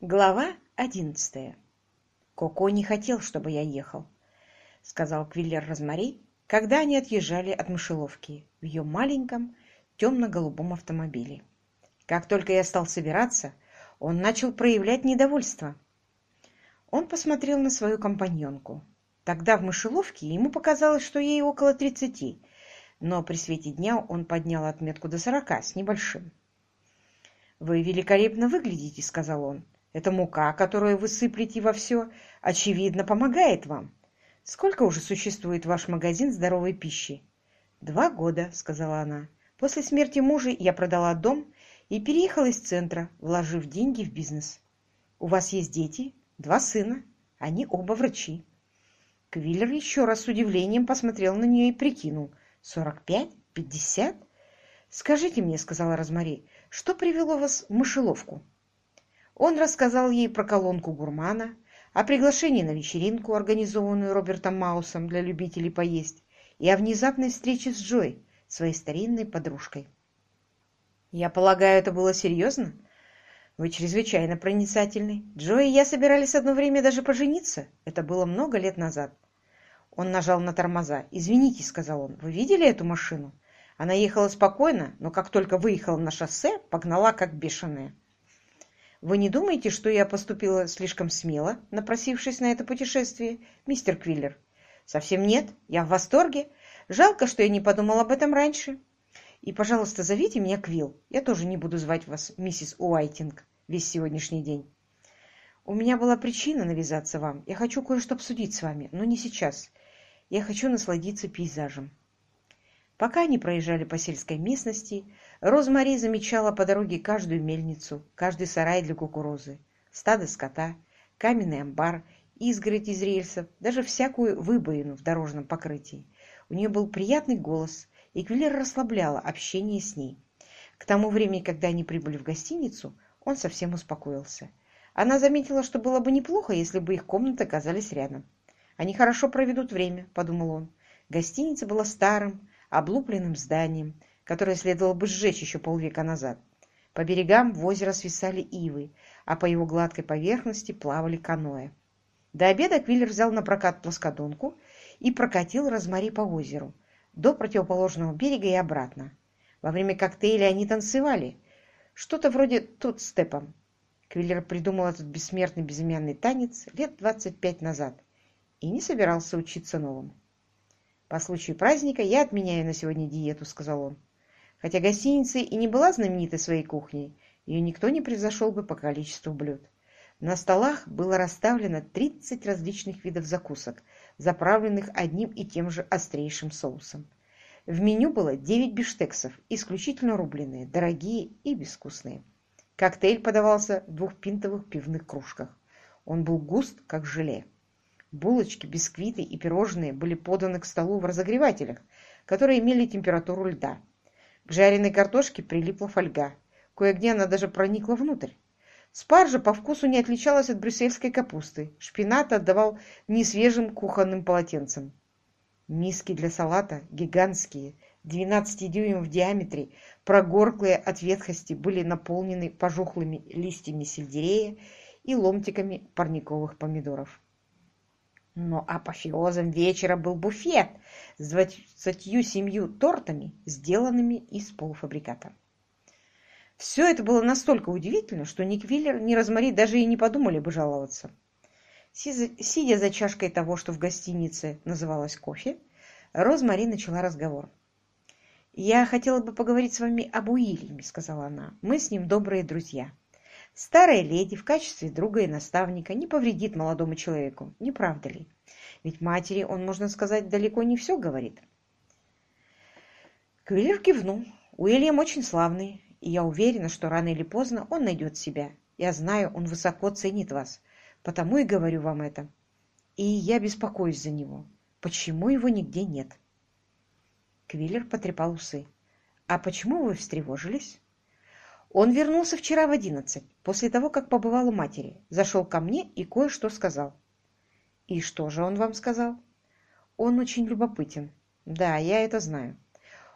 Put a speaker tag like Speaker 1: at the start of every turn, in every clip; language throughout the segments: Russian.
Speaker 1: Глава одиннадцатая. «Коко не хотел, чтобы я ехал», — сказал Квиллер Розмари, когда они отъезжали от мышеловки в ее маленьком темно-голубом автомобиле. Как только я стал собираться, он начал проявлять недовольство. Он посмотрел на свою компаньонку. Тогда в мышеловке ему показалось, что ей около тридцати, но при свете дня он поднял отметку до сорока с небольшим. «Вы великолепно выглядите», — сказал он. Эта мука, которую вы сыплете во все, очевидно, помогает вам. Сколько уже существует ваш магазин здоровой пищи? Два года, сказала она. После смерти мужа я продала дом и переехала из центра, вложив деньги в бизнес. У вас есть дети? Два сына. Они оба врачи. Квиллер еще раз с удивлением посмотрел на нее и прикинул. «Сорок пять? Пятьдесят?» «Скажите мне», — сказала Розмари, — «что привело вас в мышеловку?» Он рассказал ей про колонку гурмана, о приглашении на вечеринку, организованную Робертом Маусом для любителей поесть, и о внезапной встрече с Джой, своей старинной подружкой. «Я полагаю, это было серьезно? Вы чрезвычайно проницательны. Джой и я собирались одно время даже пожениться. Это было много лет назад». Он нажал на тормоза. «Извините», — сказал он, — «вы видели эту машину?» Она ехала спокойно, но как только выехала на шоссе, погнала как бешеная. Вы не думаете, что я поступила слишком смело, напросившись на это путешествие, мистер Квиллер? Совсем нет. Я в восторге. Жалко, что я не подумал об этом раньше. И, пожалуйста, зовите меня Квилл. Я тоже не буду звать вас миссис Уайтинг весь сегодняшний день. У меня была причина навязаться вам. Я хочу кое-что обсудить с вами, но не сейчас. Я хочу насладиться пейзажем. Пока они проезжали по сельской местности, Розмари замечала по дороге каждую мельницу, каждый сарай для кукурузы, стадо скота, каменный амбар, изгородь из рельсов, даже всякую выбоину в дорожном покрытии. У нее был приятный голос, и Квиллер расслабляла общение с ней. К тому времени, когда они прибыли в гостиницу, он совсем успокоился. Она заметила, что было бы неплохо, если бы их комнаты оказались рядом. «Они хорошо проведут время», — подумал он. Гостиница была старым, облупленным зданием, которое следовало бы сжечь еще полвека назад. По берегам в озеро свисали ивы, а по его гладкой поверхности плавали каноэ. До обеда Квиллер взял на прокат плоскодонку и прокатил Розмари по озеру, до противоположного берега и обратно. Во время коктейля они танцевали, что-то вроде тут степом. Квиллер придумал этот бессмертный безымянный танец лет двадцать пять назад и не собирался учиться новому. «По случаю праздника я отменяю на сегодня диету», — сказал он. Хотя гостиница и не была знаменитой своей кухней, ее никто не превзошел бы по количеству блюд. На столах было расставлено 30 различных видов закусок, заправленных одним и тем же острейшим соусом. В меню было 9 биштексов, исключительно рубленые, дорогие и безвкусные. Коктейль подавался в двухпинтовых пивных кружках. Он был густ, как желе. Булочки, бисквиты и пирожные были поданы к столу в разогревателях, которые имели температуру льда. К жареной картошке прилипла фольга. Кое-где она даже проникла внутрь. Спаржа по вкусу не отличалась от брюссельской капусты. Шпинат отдавал несвежим кухонным полотенцем. Миски для салата, гигантские, 12 дюймов в диаметре, прогорклые от ветхости, были наполнены пожухлыми листьями сельдерея и ломтиками парниковых помидоров. Но апофеозом вечера был буфет с двадцатью семью тортами, сделанными из полуфабриката. Все это было настолько удивительно, что ни Квиллер, ни Розмари даже и не подумали бы жаловаться. Сидя за чашкой того, что в гостинице называлось кофе, Розмари начала разговор. «Я хотела бы поговорить с вами об Уильяме», — сказала она. «Мы с ним добрые друзья. Старая леди в качестве друга и наставника не повредит молодому человеку, не правда ли? Ведь матери он, можно сказать, далеко не все говорит. Квиллер кивнул. Уильям очень славный, и я уверена, что рано или поздно он найдет себя. Я знаю, он высоко ценит вас, потому и говорю вам это. И я беспокоюсь за него. Почему его нигде нет? Квиллер потрепал усы. «А почему вы встревожились?» Он вернулся вчера в одиннадцать, после того, как побывал у матери, зашел ко мне и кое-что сказал. И что же он вам сказал? Он очень любопытен. Да, я это знаю.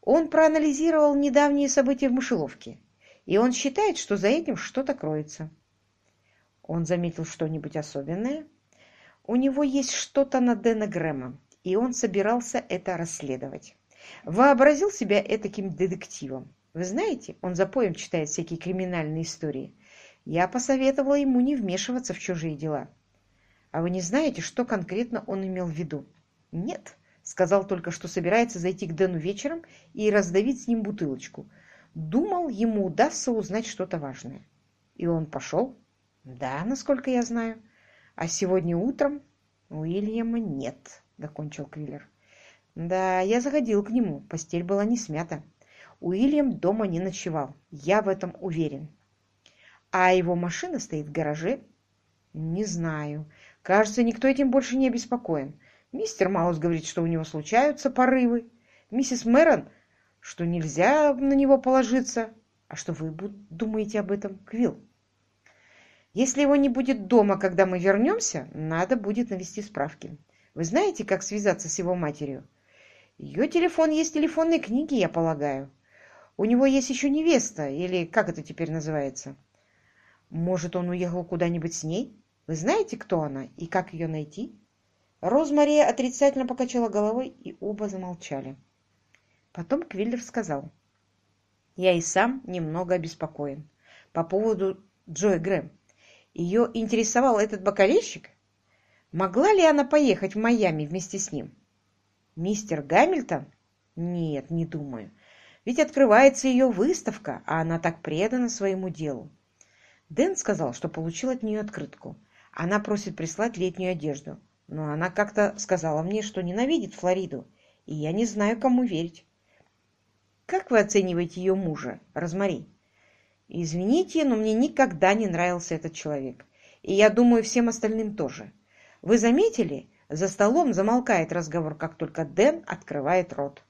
Speaker 1: Он проанализировал недавние события в мышеловке, и он считает, что за этим что-то кроется. Он заметил что-нибудь особенное? У него есть что-то на Дэна Грэма, и он собирался это расследовать. Вообразил себя этаким детективом. Вы знаете, он за поем читает всякие криминальные истории. Я посоветовала ему не вмешиваться в чужие дела. А вы не знаете, что конкретно он имел в виду? Нет, сказал только, что собирается зайти к Дэну вечером и раздавить с ним бутылочку. Думал, ему удастся узнать что-то важное. И он пошел? Да, насколько я знаю. А сегодня утром Уильяма нет, докончил Квиллер. Да, я заходил к нему, постель была не смята. Уильям дома не ночевал, я в этом уверен. А его машина стоит в гараже? Не знаю. Кажется, никто этим больше не обеспокоен. Мистер Маус говорит, что у него случаются порывы. Миссис Мэрон, что нельзя на него положиться. А что вы думаете об этом, Квилл? Если его не будет дома, когда мы вернемся, надо будет навести справки. Вы знаете, как связаться с его матерью? Ее телефон есть в телефонной книге, я полагаю. У него есть еще невеста, или как это теперь называется? Может, он уехал куда-нибудь с ней? Вы знаете, кто она и как ее найти? Розмария отрицательно покачала головой, и оба замолчали. Потом Квиллер сказал, «Я и сам немного обеспокоен по поводу Джои Грэм. Ее интересовал этот бокалейщик? Могла ли она поехать в Майами вместе с ним? Мистер Гамильтон? Нет, не думаю. Ведь открывается ее выставка, а она так предана своему делу. Дэн сказал, что получил от нее открытку. Она просит прислать летнюю одежду. Но она как-то сказала мне, что ненавидит Флориду, и я не знаю, кому верить. Как вы оцениваете ее мужа, Розмари? Извините, но мне никогда не нравился этот человек. И я думаю, всем остальным тоже. Вы заметили, за столом замолкает разговор, как только Дэн открывает рот.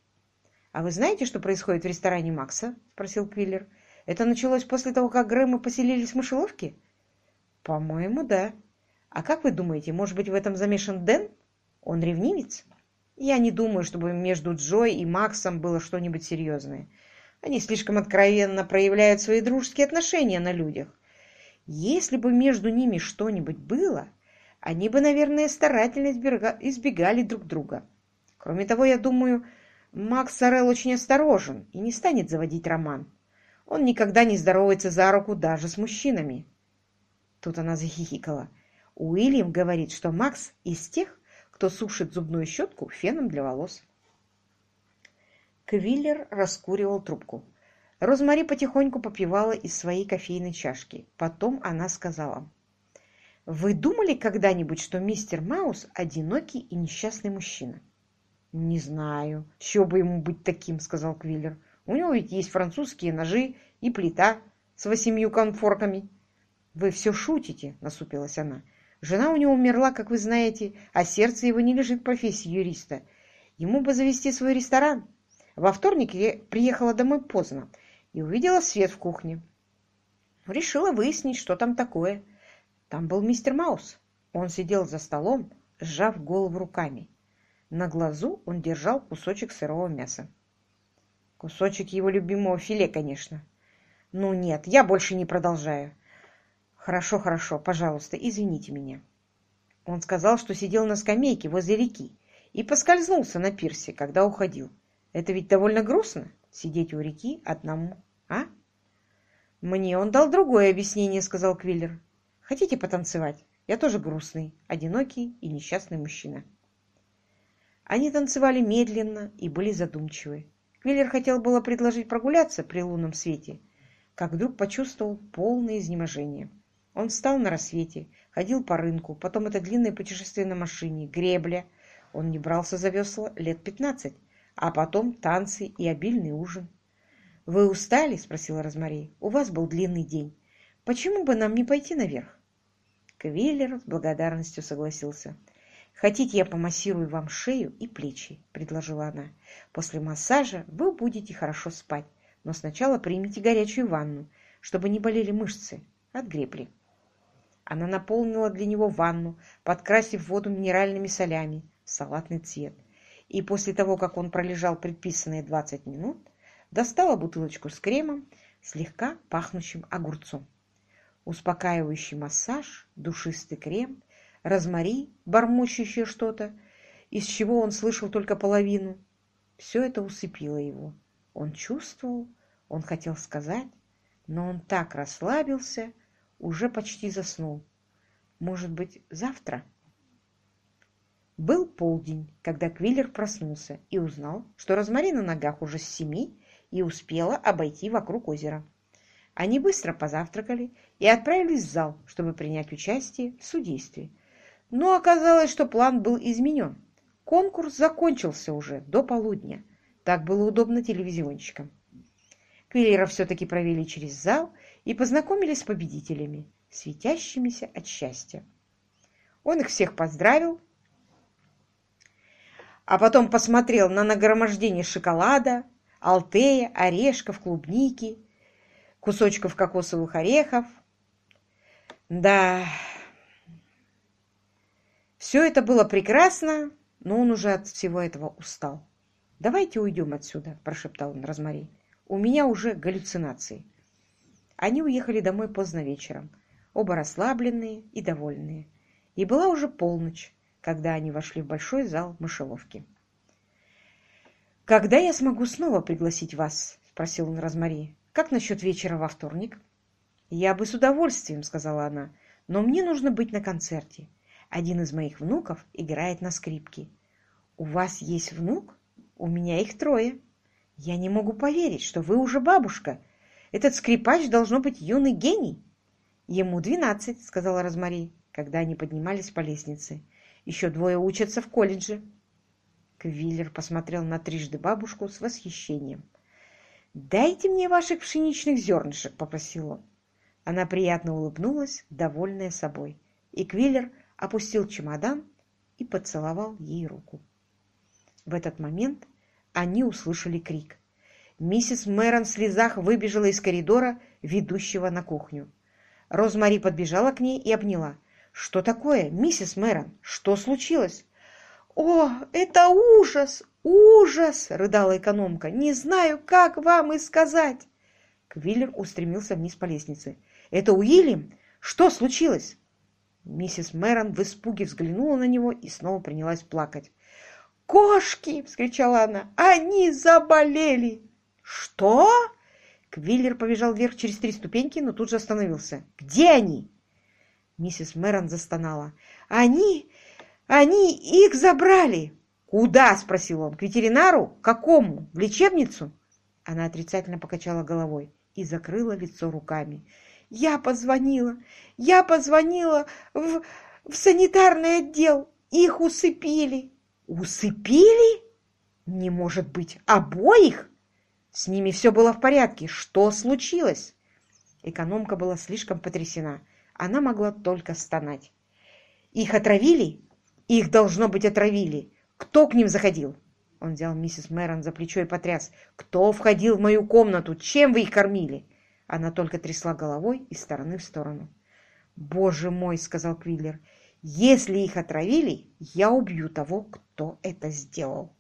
Speaker 1: «А вы знаете, что происходит в ресторане Макса?» – спросил Квиллер. «Это началось после того, как Грэмы поселились в мышеловке?» «По-моему, да. А как вы думаете, может быть, в этом замешан Дэн? Он ревнивец?» «Я не думаю, чтобы между Джой и Максом было что-нибудь серьезное. Они слишком откровенно проявляют свои дружеские отношения на людях. Если бы между ними что-нибудь было, они бы, наверное, старательно избегали друг друга. Кроме того, я думаю, Макс Сорел очень осторожен и не станет заводить роман. Он никогда не здоровается за руку даже с мужчинами. Тут она захихикала. Уильям говорит, что Макс из тех, кто сушит зубную щетку феном для волос. Квиллер раскуривал трубку. Розмари потихоньку попивала из своей кофейной чашки. Потом она сказала. «Вы думали когда-нибудь, что мистер Маус – одинокий и несчастный мужчина?» «Не знаю. Чего бы ему быть таким?» – сказал Квиллер. «У него ведь есть французские ножи и плита с восемью конфорками». «Вы все шутите», – насупилась она. «Жена у него умерла, как вы знаете, а сердце его не лежит профессии юриста. Ему бы завести свой ресторан». Во вторник я приехала домой поздно и увидела свет в кухне. Решила выяснить, что там такое. Там был мистер Маус. Он сидел за столом, сжав голову руками. На глазу он держал кусочек сырого мяса. Кусочек его любимого филе, конечно. Ну нет, я больше не продолжаю. Хорошо, хорошо, пожалуйста, извините меня. Он сказал, что сидел на скамейке возле реки и поскользнулся на пирсе, когда уходил. Это ведь довольно грустно — сидеть у реки одному, а? Мне он дал другое объяснение, — сказал Квиллер. Хотите потанцевать? Я тоже грустный, одинокий и несчастный мужчина. Они танцевали медленно и были задумчивы. Квиллер хотел было предложить прогуляться при лунном свете, как вдруг почувствовал полное изнеможение. Он встал на рассвете, ходил по рынку, потом это длинное путешествие на машине, гребля. Он не брался за весла лет пятнадцать а потом танцы и обильный ужин. «Вы устали?» — спросила Розмари. «У вас был длинный день. Почему бы нам не пойти наверх?» Квиллер с благодарностью согласился. «Хотите, я помассирую вам шею и плечи?» — предложила она. «После массажа вы будете хорошо спать, но сначала примите горячую ванну, чтобы не болели мышцы от гребли». Она наполнила для него ванну, подкрасив воду минеральными солями в салатный цвет и после того, как он пролежал предписанные 20 минут, достала бутылочку с кремом, слегка пахнущим огурцом. Успокаивающий массаж, душистый крем, розмари, бормочущее что-то, из чего он слышал только половину. Все это усыпило его. Он чувствовал, он хотел сказать, но он так расслабился, уже почти заснул. Может быть, завтра? Был полдень, когда Квиллер проснулся и узнал, что Розмари на ногах уже с семи и успела обойти вокруг озера. Они быстро позавтракали и отправились в зал, чтобы принять участие в судействе. Но оказалось, что план был изменен. Конкурс закончился уже до полудня. Так было удобно телевизионщикам. Квиллера все-таки провели через зал и познакомились с победителями, светящимися от счастья. Он их всех поздравил, а потом посмотрел на нагромождение шоколада, алтея, орешков, клубники, кусочков кокосовых орехов. Да, все это было прекрасно, но он уже от всего этого устал. «Давайте уйдем отсюда», – прошептал он Розмари. «У меня уже галлюцинации». Они уехали домой поздно вечером, оба расслабленные и довольные. И была уже полночь, когда они вошли в большой зал мышеловки. «Когда я смогу снова пригласить вас?» – спросил он Розмари. «Как насчет вечера во вторник?» «Я бы с удовольствием», – сказала она, – «но мне нужно быть на концерте. Один из моих внуков играет на скрипке». «У вас есть внук? У меня их трое. Я не могу поверить, что вы уже бабушка. Этот скрипач должно быть юный гений». «Ему двенадцать», — сказала Розмари, когда они поднимались по лестнице. «Еще двое учатся в колледже». Квиллер посмотрел на трижды бабушку с восхищением. «Дайте мне ваших пшеничных зернышек», — попросил он. Она приятно улыбнулась, довольная собой, и Квиллер опустил чемодан и поцеловал ей руку. В этот момент они услышали крик. Миссис Мэрон в слезах выбежала из коридора, ведущего на кухню. Розмари подбежала к ней и обняла. «Что такое, миссис Мэрон? Что случилось?» «О, это ужас! Ужас!» — рыдала экономка. «Не знаю, как вам и сказать!» Квиллер устремился вниз по лестнице. «Это Уильям? Что случилось?» Миссис Мэрон в испуге взглянула на него и снова принялась плакать. «Кошки!» — вскричала она. «Они заболели!» «Что?» Квиллер побежал вверх через три ступеньки, но тут же остановился. «Где они?» Миссис Мэрон застонала. «Они... они их забрали!» «Куда?» — спросил он. «К ветеринару? Какому? В лечебницу?» Она отрицательно покачала головой и закрыла лицо руками. «Я позвонила! Я позвонила в, в санитарный отдел! Их усыпили!» «Усыпили? Не может быть! Обоих?» С ними все было в порядке. Что случилось? Экономка была слишком потрясена. Она могла только стонать. «Их отравили? Их, должно быть, отравили!» Кто к ним заходил?» Он взял миссис Мэрон за плечо и потряс. «Кто входил в мою комнату? Чем вы их кормили?» Она только трясла головой из стороны в сторону. «Боже мой!» — сказал Квиллер. «Если их отравили, я убью того, кто это сделал».